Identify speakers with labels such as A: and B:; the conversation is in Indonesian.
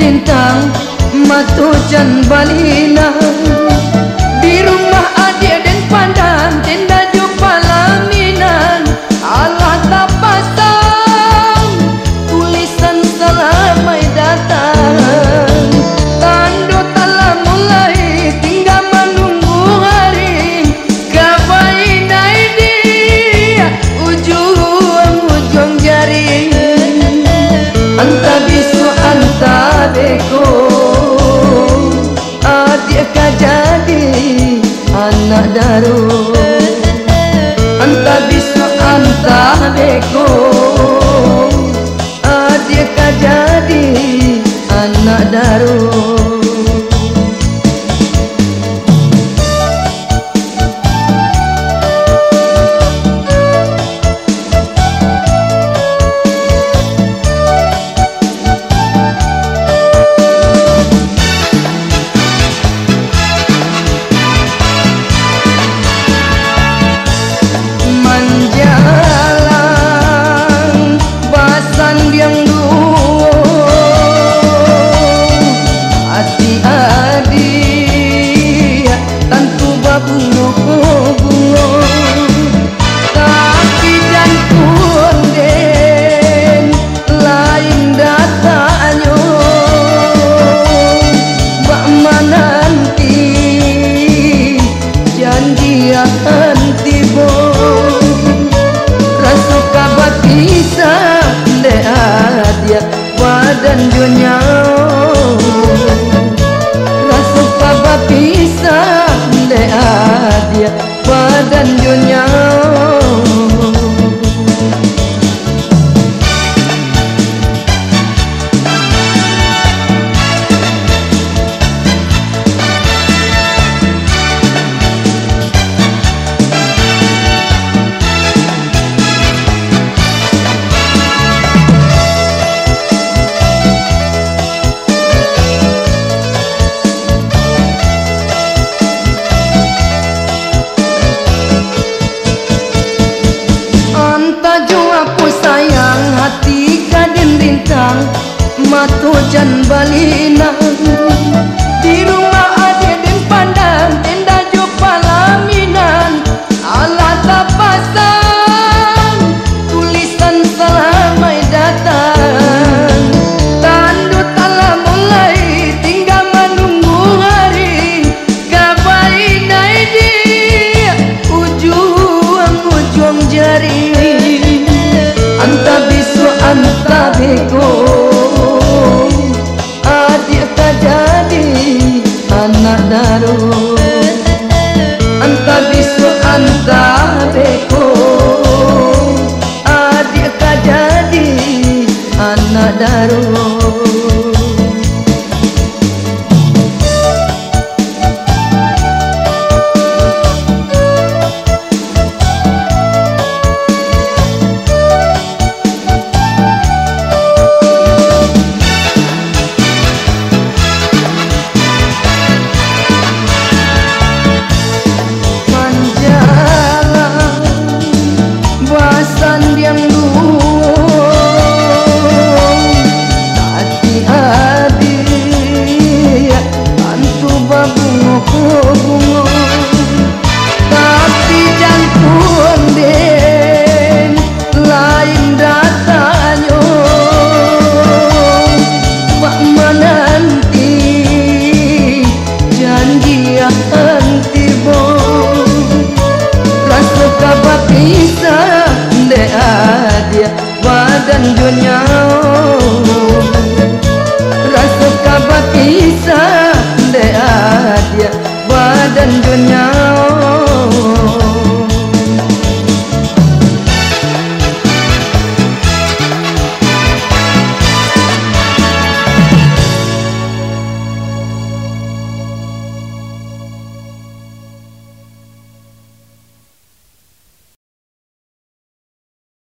A: rintang matu jan balina. daru. Anta bisa anta deko adik jadi anak daru. janbalina anak daru. Anta bisu anta beko. Adik kajadi anak daru. dan dunia.